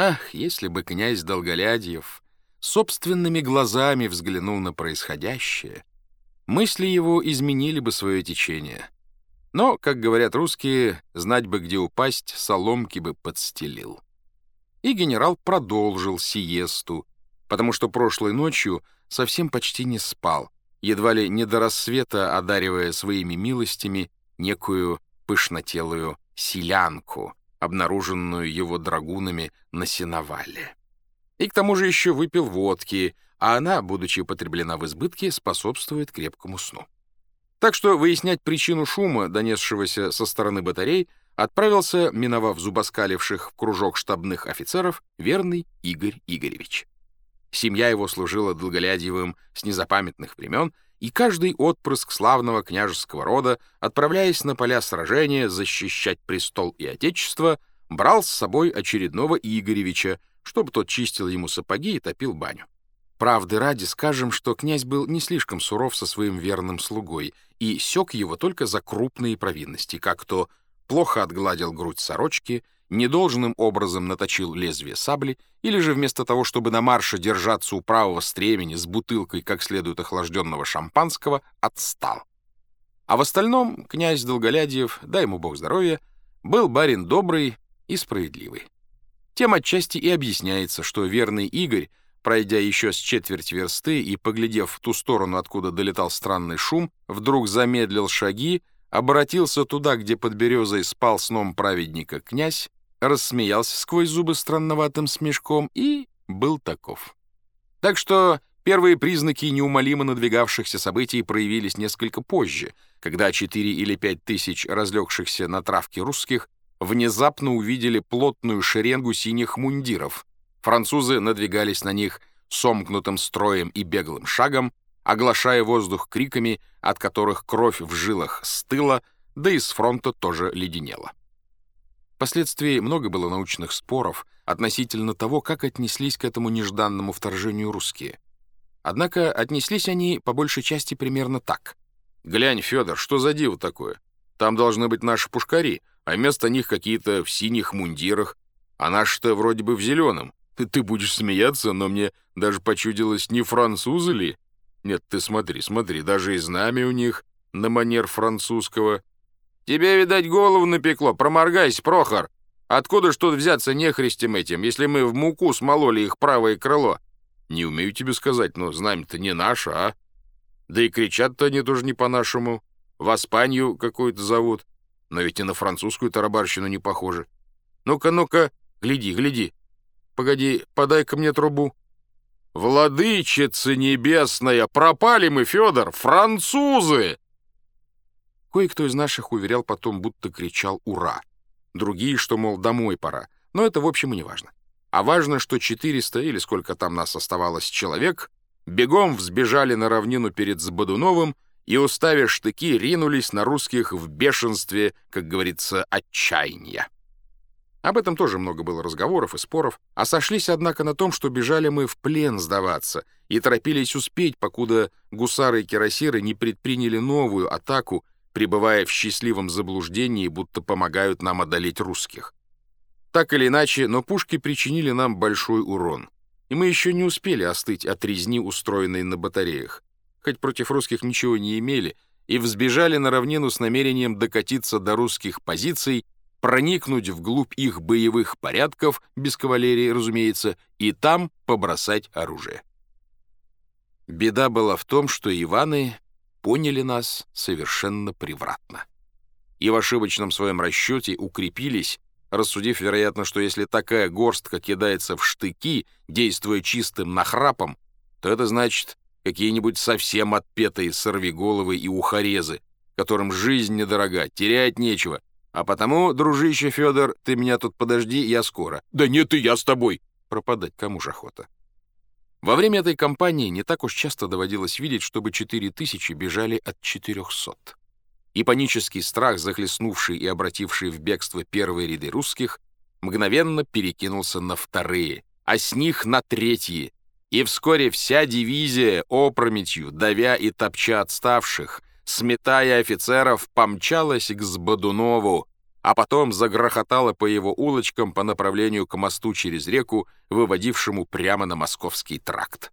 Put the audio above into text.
Ах, если бы князь Долголядьев собственными глазами взглянул на происходящее, мысли его изменили бы свое течение. Но, как говорят русские, знать бы, где упасть, соломки бы подстелил. И генерал продолжил сиесту, потому что прошлой ночью совсем почти не спал, едва ли не до рассвета одаривая своими милостями некую пышнотелую селянку, обнаруженную его драгунами на сеновале. И к тому же еще выпил водки, а она, будучи употреблена в избытке, способствует крепкому сну. Так что выяснять причину шума, донесшегося со стороны батарей, отправился, миновав зубоскаливших в кружок штабных офицеров, верный Игорь Игоревич. Семья его служила Долголядьевым с незапамятных времен, и каждый отпрыск славного княжеского рода, отправляясь на поля сражения защищать престол и отечество, брал с собой очередного Игоревича, чтобы тот чистил ему сапоги и топил баню. Правды ради скажем, что князь был не слишком суров со своим верным слугой и сёк его только за крупные провинности, как то плохо отгладил грудь сорочки, недолжным образом наточил лезвие сабли, или же вместо того, чтобы на марше держаться у правого стремени с бутылкой как следует охлажденного шампанского, отстал. А в остальном князь Долголядьев, дай ему бог здоровья, был барин добрый и справедливый. Тем отчасти и объясняется, что верный Игорь, пройдя еще с четверть версты и поглядев в ту сторону, откуда долетал странный шум, вдруг замедлил шаги, обратился туда, где под березой спал сном праведника князь, рассмеялся сквозь зубы странноватым смешком и был таков. Так что первые признаки неумолимо надвигавшихся событий проявились несколько позже, когда четыре или пять тысяч разлегшихся на травке русских внезапно увидели плотную шеренгу синих мундиров. Французы надвигались на них сомкнутым строем и беглым шагом, оглашая воздух криками, от которых кровь в жилах стыла, да и с фронта тоже леденела. Впоследствии много было научных споров относительно того, как отнеслись к этому нежданному вторжению русские. Однако отнеслись они по большей части примерно так. «Глянь, Федор, что за диво такое? Там должны быть наши пушкари, а вместо них какие-то в синих мундирах, а наши-то вроде бы в зеленом. Ты, будешь смеяться, но мне даже почудилось, не французы ли? Нет, ты смотри, смотри, даже и знамя у них на манер французского. Тебе, видать, голову напекло. Проморгайся, Прохор. Откуда ж тут взяться нехристем этим, если мы в муку смололи их правое крыло? Не умею тебе сказать, но знамя-то не наше, а? Да и кричат-то они тоже не по-нашему. В Аспанию какую-то зовут. Но ведь и на французскую тарабарщину не похоже. Ну-ка, ну-ка, гляди, гляди. Погоди, подай-ка мне трубу. «Владычица небесная! Пропали мы, Федор! Французы!» Кое-кто из наших уверял потом, будто кричал «Ура!». Другие, что, мол, домой пора. Но это, в общем, и не важно. А важно, что 400 или сколько там нас оставалось человек бегом взбежали на равнину перед Забодуновым и, уставив штыки, ринулись на русских в бешенстве, как говорится, отчаяния. Об этом тоже много было разговоров и споров, а сошлись, однако, на том, что бежали мы в плен сдаваться и торопились успеть, покуда гусары и кирасиры не предприняли новую атаку пребывая в счастливом заблуждении, будто помогают нам одолеть русских. Так или иначе, но пушки причинили нам большой урон, и мы еще не успели остыть от резни, устроенной на батареях, хоть против русских ничего не имели, и взбежали на равнину с намерением докатиться до русских позиций, проникнуть вглубь их боевых порядков, без кавалерии, разумеется, и там побросать оружие. Беда была в том, что Иваны поняли нас совершенно превратно. И в ошибочном своем расчете укрепились, рассудив, вероятно, что если такая горстка кидается в штыки, действуя чистым нахрапом, то это значит какие-нибудь совсем отпетые сорвиголовы и ухорезы, которым жизнь недорога, терять нечего. А потому, дружище Федор, ты меня тут подожди, я скоро. Да нет, и я с тобой. Пропадать кому же охота. Во время этой кампании не так уж часто доводилось видеть, чтобы 4000 бежали от 400. И панический страх, захлестнувший и обративший в бегство первые ряды русских, мгновенно перекинулся на вторые, а с них на третьи, и вскоре вся дивизия опрометью, давя и топча отставших, сметая офицеров, помчалась к Сбодунову, а потом загрохотала по его улочкам по направлению к мосту через реку, выводившему прямо на московский тракт.